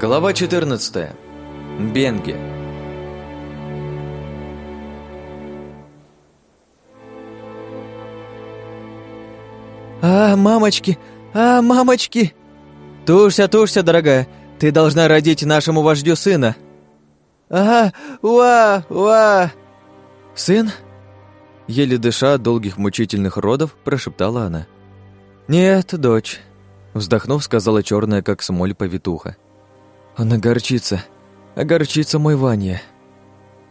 Глава 14. Бенге. «А, мамочки! А, мамочки!» «Тушься, тушься, дорогая! Ты должна родить нашему вождю сына!» «Ага, уа, уа!» «Сын?» Еле дыша от долгих мучительных родов, прошептала она. «Нет, дочь», — вздохнув, сказала черная, как смоль повитуха. «Он огорчится, огорчится мой Ваня».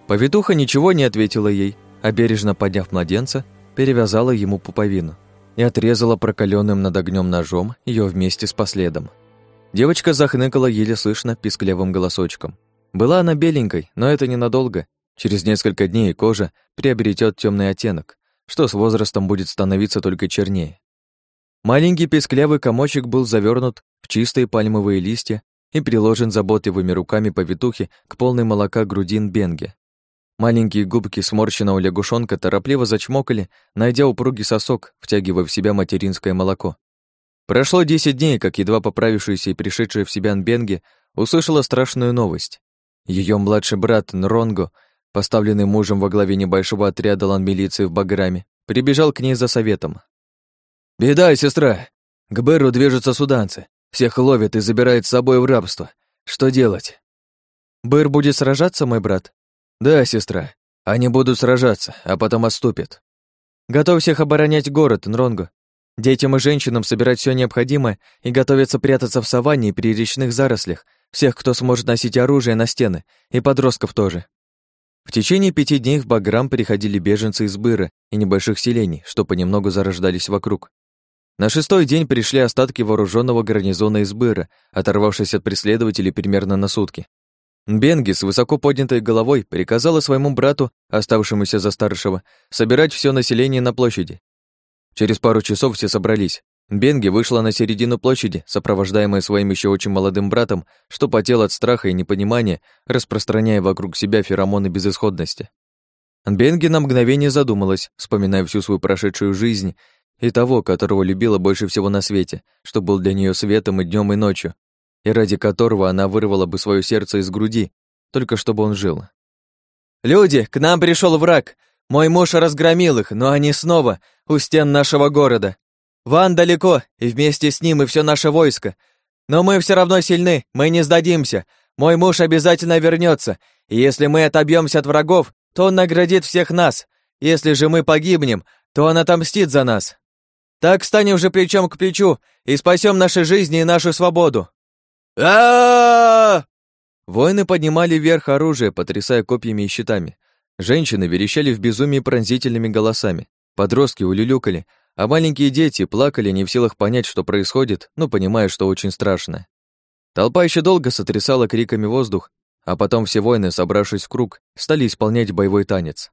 Повитуха ничего не ответила ей, а бережно подняв младенца, перевязала ему пуповину и отрезала прокаленным над огнем ножом ее вместе с последом. Девочка захныкала еле слышно писклявым голосочком. Была она беленькой, но это ненадолго. Через несколько дней кожа приобретет темный оттенок, что с возрастом будет становиться только чернее. Маленький песклявый комочек был завернут в чистые пальмовые листья и приложен заботливыми руками повитухи к полной молока грудин Бенге. Маленькие губки сморщенного лягушонка торопливо зачмокали, найдя упругий сосок, втягивая в себя материнское молоко. Прошло десять дней, как едва поправившаяся и пришедшая в себя Нбенге услышала страшную новость. Ее младший брат Нронго, поставленный мужем во главе небольшого отряда лан-милиции в Баграме, прибежал к ней за советом. «Беда, сестра! К Беру движутся суданцы. Всех ловят и забирают с собой в рабство. Что делать? Быр будет сражаться, мой брат? Да, сестра. Они будут сражаться, а потом отступят. Готов всех оборонять город, Нронго. Детям и женщинам собирать все необходимое и готовиться прятаться в саванне и при речных зарослях, всех, кто сможет носить оружие на стены, и подростков тоже. В течение пяти дней в Баграм приходили беженцы из Быра и небольших селений, что понемногу зарождались вокруг. На шестой день пришли остатки вооруженного гарнизона из Быра, оторвавшись от преследователей примерно на сутки. Бенги с высоко поднятой головой приказала своему брату, оставшемуся за старшего, собирать все население на площади. Через пару часов все собрались. Бенги вышла на середину площади, сопровождаемая своим еще очень молодым братом, что потел от страха и непонимания, распространяя вокруг себя феромоны безысходности. Бенги на мгновение задумалась, вспоминая всю свою прошедшую жизнь и того, которого любила больше всего на свете, что был для нее светом и днем, и ночью, и ради которого она вырвала бы свое сердце из груди, только чтобы он жил. «Люди, к нам пришел враг! Мой муж разгромил их, но они снова у стен нашего города. Ван далеко, и вместе с ним и все наше войско. Но мы все равно сильны, мы не сдадимся. Мой муж обязательно вернется, и если мы отобьемся от врагов, то он наградит всех нас. Если же мы погибнем, то он отомстит за нас. Так станем же плечом к плечу и спасем наши жизни и нашу свободу. а Воины поднимали вверх оружие, потрясая копьями и щитами. Женщины верещали в безумии пронзительными голосами. Подростки улюлюкали, а маленькие дети плакали, не в силах понять, что происходит, но понимая, что очень страшно. Толпа еще долго сотрясала криками воздух, а потом все воины, собравшись в круг, стали исполнять боевой танец.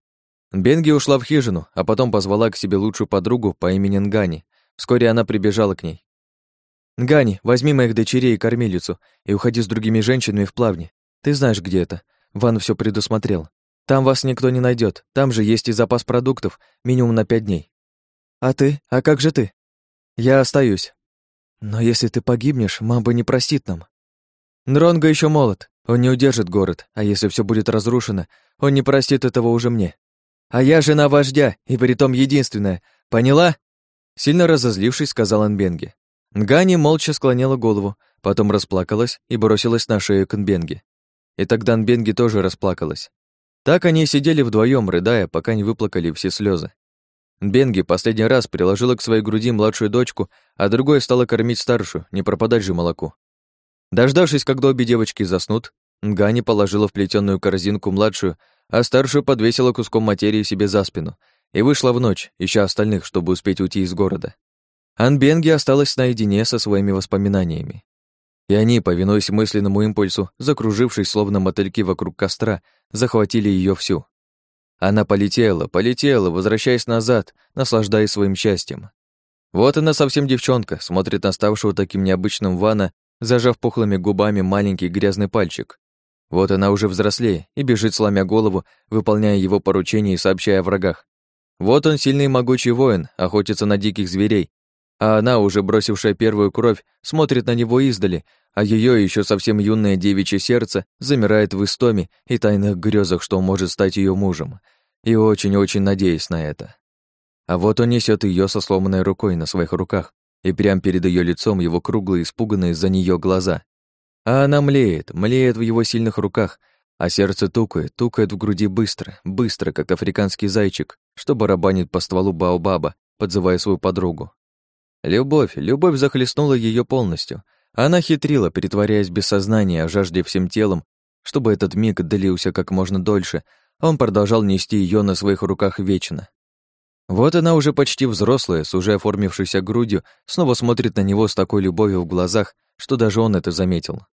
Бенги ушла в хижину, а потом позвала к себе лучшую подругу по имени Нгани. Вскоре она прибежала к ней. «Нгани, возьми моих дочерей и кормилицу и уходи с другими женщинами в плавне. Ты знаешь, где это. Ван все предусмотрел. Там вас никто не найдет. Там же есть и запас продуктов, минимум на пять дней. А ты? А как же ты? Я остаюсь. Но если ты погибнешь, мама не простит нам. Нронго еще молод, он не удержит город, а если все будет разрушено, он не простит этого уже мне. А я жена вождя, и притом единственная. Поняла?» Сильно разозлившись, сказал Анбенге. Нгани молча склонила голову, потом расплакалась и бросилась на шею к Нбенге. И тогда Нбенге тоже расплакалась. Так они сидели вдвоем, рыдая, пока не выплакали все слезы. Бенги последний раз приложила к своей груди младшую дочку, а другой стала кормить старшую, не пропадать же молоку. Дождавшись, когда обе девочки заснут, Нгани положила в плетеную корзинку младшую, а старшую подвесила куском материи себе за спину и вышла в ночь, ища остальных, чтобы успеть уйти из города. Анбенги осталась наедине со своими воспоминаниями. И они, повинуясь мысленному импульсу, закружившись словно мотыльки вокруг костра, захватили ее всю. Она полетела, полетела, возвращаясь назад, наслаждаясь своим счастьем. Вот она совсем девчонка, смотрит на ставшего таким необычным Вана, зажав пухлыми губами маленький грязный пальчик. Вот она уже взрослее и бежит, сломя голову, выполняя его поручения и сообщая о врагах. Вот он, сильный и могучий воин, охотится на диких зверей, А она, уже бросившая первую кровь, смотрит на него издали, а ее еще совсем юное девичье сердце замирает в истоме и тайных грезах, что он может стать ее мужем, и очень-очень надеясь на это. А вот он несет ее со сломанной рукой на своих руках, и прямо перед ее лицом его круглые, испуганные за нее глаза. А она млеет, млеет в его сильных руках, а сердце тукает, тукает в груди быстро, быстро, как африканский зайчик, что барабанит по стволу Баобаба, подзывая свою подругу. Любовь, любовь захлестнула ее полностью. Она хитрила, притворяясь без сознания, жажде всем телом, чтобы этот миг длился как можно дольше, он продолжал нести ее на своих руках вечно. Вот она уже почти взрослая, с уже оформившейся грудью, снова смотрит на него с такой любовью в глазах, что даже он это заметил.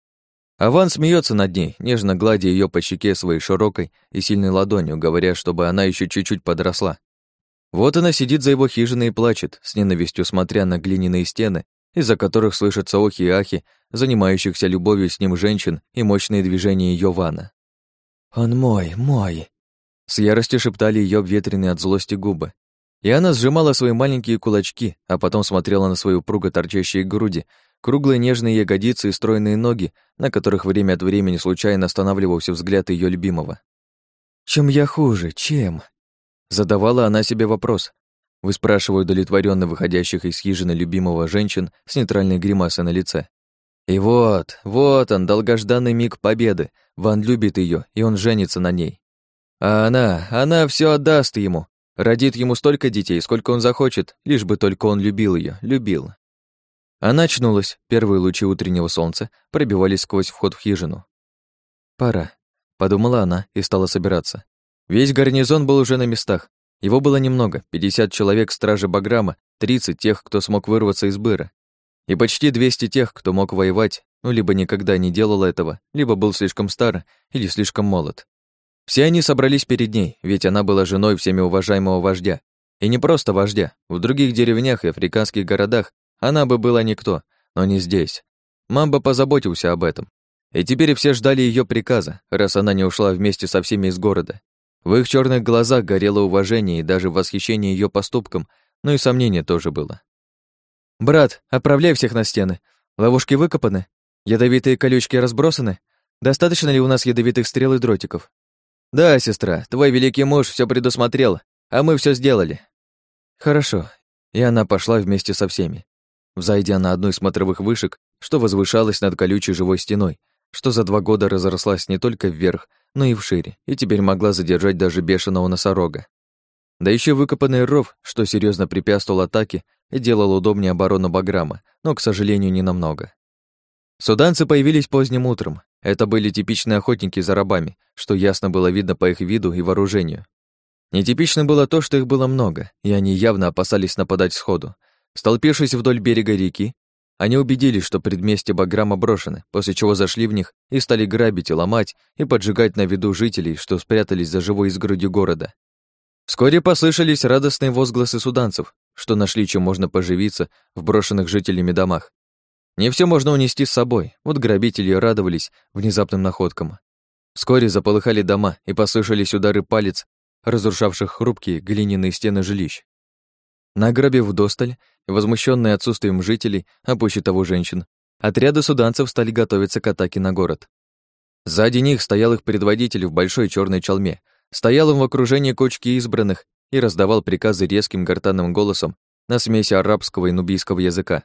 Аван смеется над ней, нежно гладя ее по щеке своей широкой и сильной ладонью, говоря, чтобы она еще чуть-чуть подросла. Вот она сидит за его хижиной и плачет, с ненавистью смотря на глиняные стены, из-за которых слышатся охи и ахи, занимающихся любовью с ним женщин и мощные движения ее вана. «Он мой, мой!» С яростью шептали ее обветренные от злости губы. И она сжимала свои маленькие кулачки, а потом смотрела на свою упруго торчащие груди, круглые нежные ягодицы и стройные ноги, на которых время от времени случайно останавливался взгляд ее любимого. «Чем я хуже? Чем?» Задавала она себе вопрос. Выспрашивая удовлетворенно выходящих из хижины любимого женщин с нейтральной гримасой на лице. И вот, вот он, долгожданный миг победы. Ван любит ее, и он женится на ней. А она, она все отдаст ему, родит ему столько детей, сколько он захочет, лишь бы только он любил ее, любил. Она очнулась, первые лучи утреннего солнца пробивались сквозь вход в хижину. «Пора», — подумала она и стала собираться. Весь гарнизон был уже на местах. Его было немного, 50 человек стражи Баграма, 30 тех, кто смог вырваться из Быра, и почти 200 тех, кто мог воевать, ну, либо никогда не делал этого, либо был слишком стар или слишком молод. Все они собрались перед ней, ведь она была женой всеми уважаемого вождя. И не просто вождя. В других деревнях и африканских городах она бы была никто, но не здесь. Мамба позаботился об этом. И теперь все ждали ее приказа, раз она не ушла вместе со всеми из города. В их черных глазах горело уважение и даже восхищение ее поступком, но и сомнение тоже было. «Брат, отправляй всех на стены. Ловушки выкопаны, ядовитые колючки разбросаны. Достаточно ли у нас ядовитых стрел и дротиков?» «Да, сестра, твой великий муж все предусмотрел, а мы все сделали». «Хорошо». И она пошла вместе со всеми взойдя на одну из смотровых вышек, что возвышалась над колючей живой стеной, что за два года разрослась не только вверх, но и вшире, и теперь могла задержать даже бешеного носорога. Да еще выкопанный ров, что серьезно препятствовал атаке и делал удобнее оборону Баграма, но, к сожалению, не намного. Суданцы появились поздним утром. Это были типичные охотники за рабами, что ясно было видно по их виду и вооружению. Нетипично было то, что их было много, и они явно опасались нападать сходу, Столпившись вдоль берега реки, они убедились, что предместья Баграма брошены, после чего зашли в них и стали грабить и ломать, и поджигать на виду жителей, что спрятались за живой изгородью города. Вскоре послышались радостные возгласы суданцев, что нашли, чем можно поживиться в брошенных жителями домах. Не все можно унести с собой, вот грабители радовались внезапным находкам. Вскоре заполыхали дома, и послышались удары палец, разрушавших хрупкие глиняные стены жилищ. Награбив вдосталь, возмущенные отсутствием жителей, а пуще того женщин, отряды суданцев стали готовиться к атаке на город. Сзади них стоял их предводитель в большой черной чалме, стоял он в окружении кучки избранных и раздавал приказы резким гортанным голосом на смеси арабского и нубийского языка.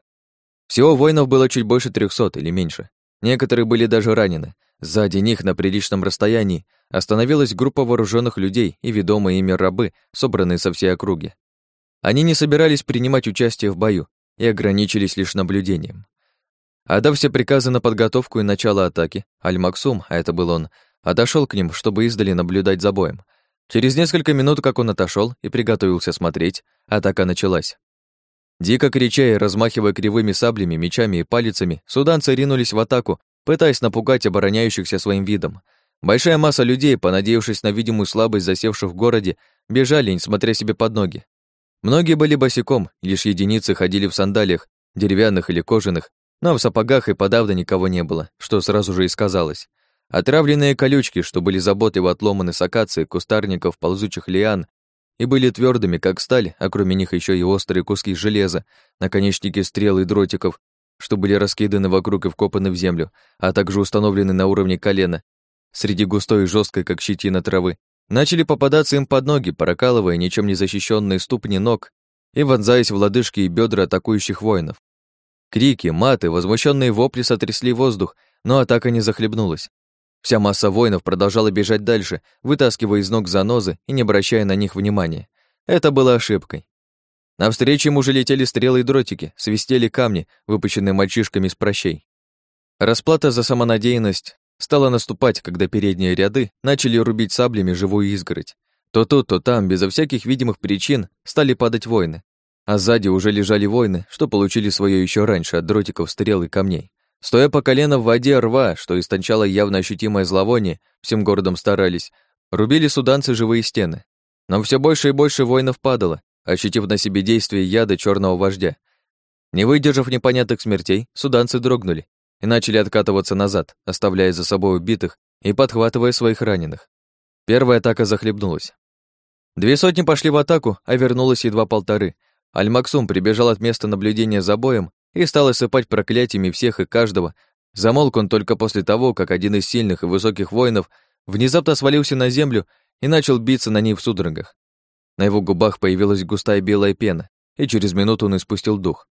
Всего воинов было чуть больше трехсот или меньше. Некоторые были даже ранены. Сзади них на приличном расстоянии остановилась группа вооруженных людей и ведомые ими рабы, собранные со всей округи. Они не собирались принимать участие в бою и ограничились лишь наблюдением. Отдав все приказы на подготовку и начало атаки, Аль-Максум, а это был он, отошел к ним, чтобы издали наблюдать за боем. Через несколько минут, как он отошел и приготовился смотреть, атака началась. Дико крича и размахивая кривыми саблями, мечами и палицами, суданцы ринулись в атаку, пытаясь напугать обороняющихся своим видом. Большая масса людей, понадеявшись на видимую слабость засевших в городе, бежали, несмотря себе под ноги. Многие были босиком, лишь единицы ходили в сандалиях, деревянных или кожаных, но в сапогах и подавно никого не было, что сразу же и сказалось. Отравленные колючки, что были заботливо отломаны с акации, кустарников, ползучих лиан, и были твердыми, как сталь, а кроме них еще и острые куски железа, наконечники стрел и дротиков, что были раскиданы вокруг и вкопаны в землю, а также установлены на уровне колена, среди густой и жесткой, как щетина травы, начали попадаться им под ноги, прокалывая ничем не защищенные ступни ног и вонзаясь в лодыжки и бедра атакующих воинов. Крики, маты, возмущенные вопли сотрясли воздух, но атака не захлебнулась. Вся масса воинов продолжала бежать дальше, вытаскивая из ног занозы и не обращая на них внимания. Это было ошибкой. Навстречу ему уже летели стрелы и дротики, свистели камни, выпущенные мальчишками с прощей. Расплата за самонадеянность стала наступать, когда передние ряды начали рубить саблями живую изгородь. То тут, то там, безо всяких видимых причин, стали падать воины. А сзади уже лежали воины, что получили свое еще раньше от дротиков, стрел и камней. Стоя по колено в воде рва, что истончало явно ощутимое зловоние, всем городом старались, рубили суданцы живые стены. Но все больше и больше воинов падало, ощутив на себе действие яда черного вождя. Не выдержав непонятных смертей, суданцы дрогнули и начали откатываться назад, оставляя за собой убитых и подхватывая своих раненых. Первая атака захлебнулась. Две сотни пошли в атаку, а вернулось едва полторы. Аль-Максум прибежал от места наблюдения за боем и стал осыпать проклятиями всех и каждого. Замолк он только после того, как один из сильных и высоких воинов внезапно свалился на землю и начал биться на ней в судорогах. На его губах появилась густая белая пена, и через минуту он испустил дух.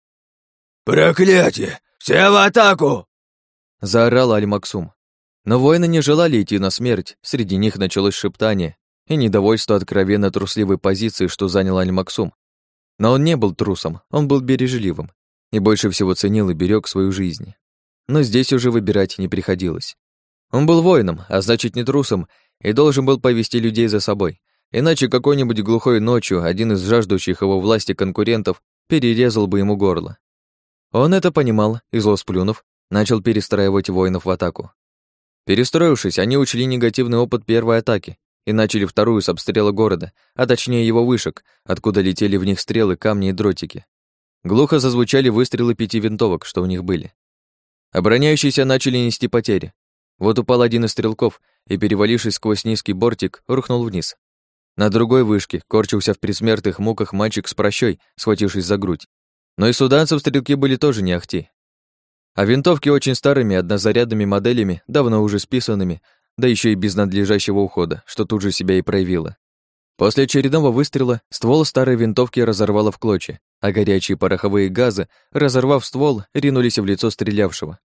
«Проклятие! Все в атаку!» Заорал Аль-Максум. Но воины не желали идти на смерть, среди них началось шептание и недовольство откровенно трусливой позиции, что занял Аль-Максум. Но он не был трусом, он был бережливым и больше всего ценил и берег свою жизнь. Но здесь уже выбирать не приходилось. Он был воином, а значит не трусом, и должен был повести людей за собой. Иначе какой-нибудь глухой ночью один из жаждущих его власти конкурентов перерезал бы ему горло. Он это понимал и, зло сплюнув, начал перестраивать воинов в атаку. Перестроившись, они учли негативный опыт первой атаки и начали вторую с обстрела города, а точнее его вышек, откуда летели в них стрелы, камни и дротики. Глухо зазвучали выстрелы пяти винтовок, что у них были. Обороняющиеся начали нести потери. Вот упал один из стрелков и, перевалившись сквозь низкий бортик, рухнул вниз. На другой вышке корчился в предсмертных муках мальчик с прощой, схватившись за грудь. Но и суданцев стрелки были тоже не ахти. А винтовки очень старыми, однозарядными моделями, давно уже списанными, да еще и без надлежащего ухода, что тут же себя и проявило. После очередного выстрела ствол старой винтовки разорвало в клочья, а горячие пороховые газы, разорвав ствол, ринулись в лицо стрелявшего.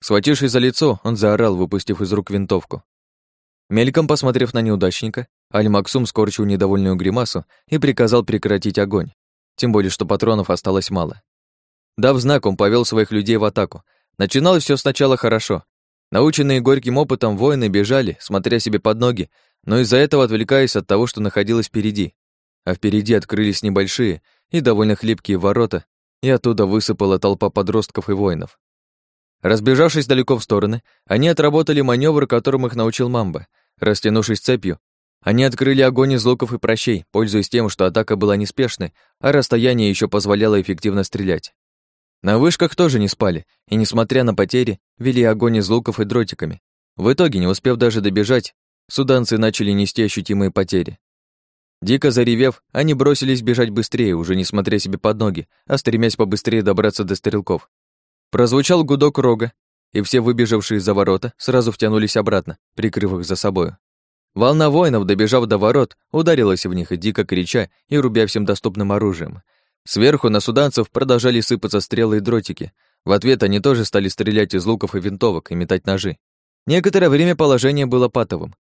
Схватившись за лицо, он заорал, выпустив из рук винтовку. Мельком посмотрев на неудачника, Аль-Максум скорчил недовольную гримасу и приказал прекратить огонь, тем более что патронов осталось мало. Дав знак, он повел своих людей в атаку. Начиналось все сначала хорошо. Наученные горьким опытом воины бежали, смотря себе под ноги, но из-за этого отвлекаясь от того, что находилось впереди. А впереди открылись небольшие и довольно хлипкие ворота, и оттуда высыпала толпа подростков и воинов. Разбежавшись далеко в стороны, они отработали маневр, которым их научил Мамба. Растянувшись цепью, они открыли огонь из луков и прощей, пользуясь тем, что атака была неспешной, а расстояние еще позволяло эффективно стрелять. На вышках тоже не спали, и, несмотря на потери, вели огонь из луков и дротиками. В итоге, не успев даже добежать, суданцы начали нести ощутимые потери. Дико заревев, они бросились бежать быстрее, уже не смотря себе под ноги, а стремясь побыстрее добраться до стрелков. Прозвучал гудок рога, и все выбежавшие за ворота сразу втянулись обратно, прикрыв их за собою. Волна воинов, добежав до ворот, ударилась в них, дико крича и рубя всем доступным оружием. Сверху на суданцев продолжали сыпаться стрелы и дротики. В ответ они тоже стали стрелять из луков и винтовок и метать ножи. Некоторое время положение было патовым.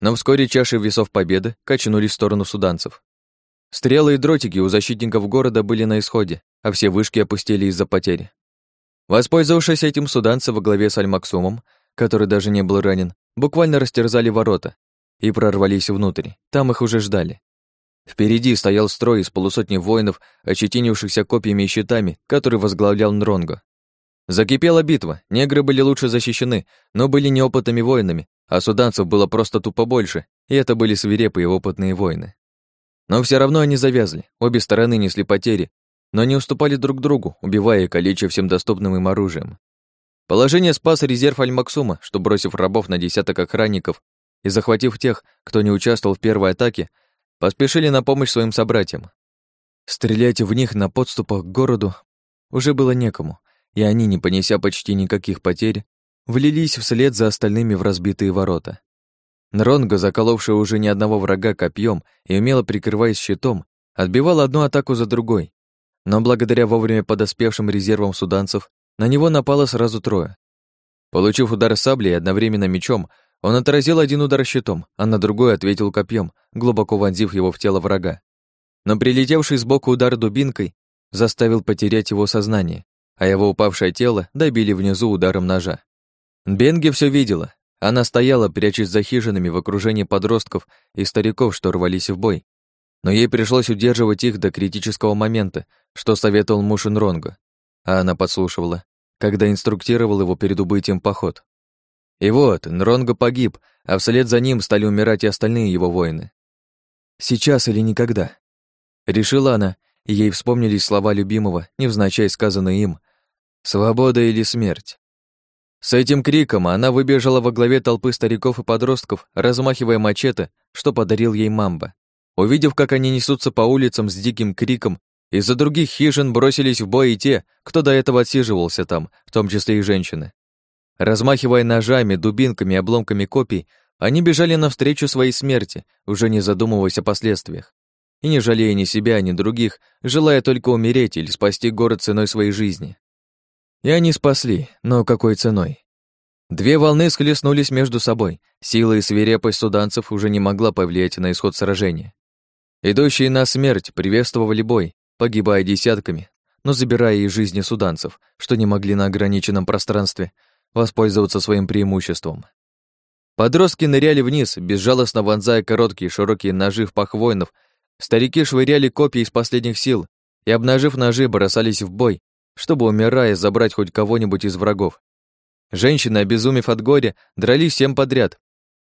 Но вскоре чаши весов победы качнулись в сторону суданцев. Стрелы и дротики у защитников города были на исходе, а все вышки опустили из-за потери. Воспользовавшись этим, суданцы во главе с Аль-Максумом, который даже не был ранен, буквально растерзали ворота и прорвались внутрь. Там их уже ждали. Впереди стоял строй из полусотни воинов, ощетинившихся копьями и щитами, который возглавлял Нронго. Закипела битва, негры были лучше защищены, но были неопытными воинами, а суданцев было просто тупо больше, и это были свирепые опытные воины. Но все равно они завязли, обе стороны несли потери, но не уступали друг другу, убивая и калеча всем доступным им оружием. Положение спас резерв Аль-Максума, что, бросив рабов на десяток охранников и захватив тех, кто не участвовал в первой атаке, поспешили на помощь своим собратьям. Стрелять в них на подступах к городу уже было некому, и они, не понеся почти никаких потерь, влились вслед за остальными в разбитые ворота. Нронго, заколовший уже ни одного врага копьем и умело прикрываясь щитом, отбивал одну атаку за другой. Но благодаря вовремя подоспевшим резервам суданцев, на него напало сразу трое. Получив удар саблей одновременно мечом, он отразил один удар щитом, а на другой ответил копьем, глубоко вонзив его в тело врага. Но прилетевший сбоку удар дубинкой заставил потерять его сознание, а его упавшее тело добили внизу ударом ножа. Бенге все видела. Она стояла, прячась за хижинами в окружении подростков и стариков, что рвались в бой. Но ей пришлось удерживать их до критического момента, что советовал муж Инронга. А она подслушивала, когда инструктировал его перед убытием поход. И вот, Нронго погиб, а вслед за ним стали умирать и остальные его воины. «Сейчас или никогда», — решила она, и ей вспомнились слова любимого, невзначай сказанные им «Свобода или смерть». С этим криком она выбежала во главе толпы стариков и подростков, размахивая мачете, что подарил ей мамба. Увидев, как они несутся по улицам с диким криком, из-за других хижин бросились в бой и те, кто до этого отсиживался там, в том числе и женщины. Размахивая ножами, дубинками обломками копий, они бежали навстречу своей смерти, уже не задумываясь о последствиях. И не жалея ни себя, ни других, желая только умереть или спасти город ценой своей жизни. И они спасли, но какой ценой? Две волны схлестнулись между собой. Сила и свирепость суданцев уже не могла повлиять на исход сражения. Идущие на смерть приветствовали бой, погибая десятками, но забирая и жизни суданцев, что не могли на ограниченном пространстве воспользоваться своим преимуществом. Подростки ныряли вниз, безжалостно вонзая короткие широкие ножи в пах воинов, старики швыряли копья из последних сил и, обнажив ножи, бросались в бой, чтобы, умирая, забрать хоть кого-нибудь из врагов. Женщины, обезумев от горя, дрались всем подряд.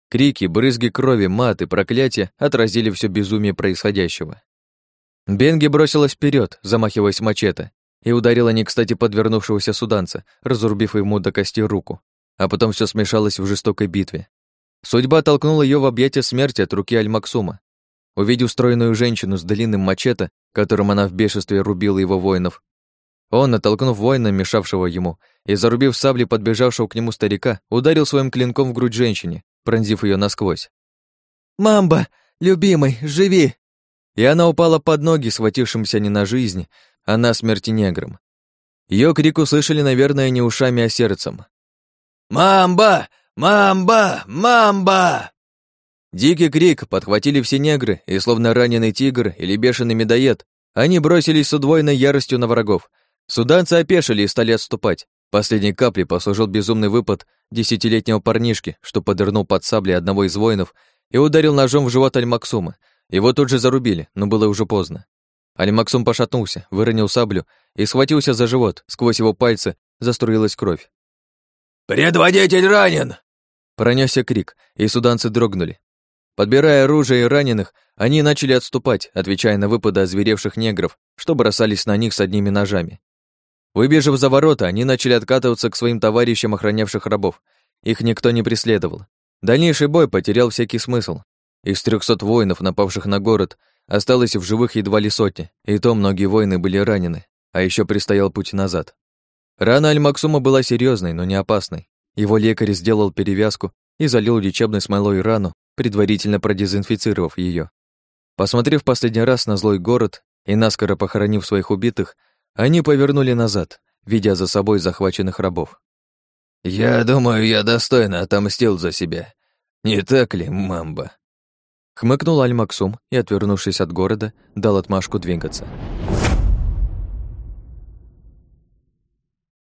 Крики, брызги крови, маты, проклятия отразили все безумие происходящего. Бенги бросилась вперед, замахиваясь мачете, и ударила не кстати подвернувшегося суданца, разрубив ему до кости руку. А потом все смешалось в жестокой битве. Судьба толкнула ее в объятия смерти от руки Аль-Максума. Увидев стройную женщину с длинным мачете, которым она в бешенстве рубила его воинов, он, оттолкнув воина, мешавшего ему, и зарубив саблей подбежавшего к нему старика, ударил своим клинком в грудь женщине, пронзив ее насквозь. «Мамба, любимый, живи!» И она упала под ноги, схватившимся не на жизнь, а на смерти неграм. Ее крик услышали, наверное, не ушами, а сердцем. «Мамба! Мамба! Мамба!» Дикий крик подхватили все негры, и словно раненый тигр или бешеный медоед, они бросились с удвоенной яростью на врагов. Суданцы опешили и стали отступать. Последней каплей послужил безумный выпад десятилетнего парнишки, что подырнул под саблей одного из воинов и ударил ножом в живот Аль-Максума. Его тут же зарубили, но было уже поздно. Аль-Максум пошатнулся, выронил саблю и схватился за живот. Сквозь его пальцы заструилась кровь. «Предводитель ранен!» Пронесся крик, и суданцы дрогнули. Подбирая оружие и раненых, они начали отступать, отвечая на выпады озверевших негров, что бросались на них с одними ножами. Выбежав за ворота, они начали откатываться к своим товарищам, охранявших рабов. Их никто не преследовал. Дальнейший бой потерял всякий смысл. Из трехсот воинов, напавших на город, осталось в живых едва ли сотни, и то многие воины были ранены, а еще предстоял путь назад. Рана Аль-Максума была серьезной, но не опасной. Его лекарь сделал перевязку и залил лечебной смолой рану, предварительно продезинфицировав ее. Посмотрев последний раз на злой город и наскоро похоронив своих убитых, они повернули назад, видя за собой захваченных рабов. «Я думаю, я достойно отомстил за себя. Не так ли, мамба?» Хмыкнул Аль-Максум и, отвернувшись от города, дал отмашку двигаться.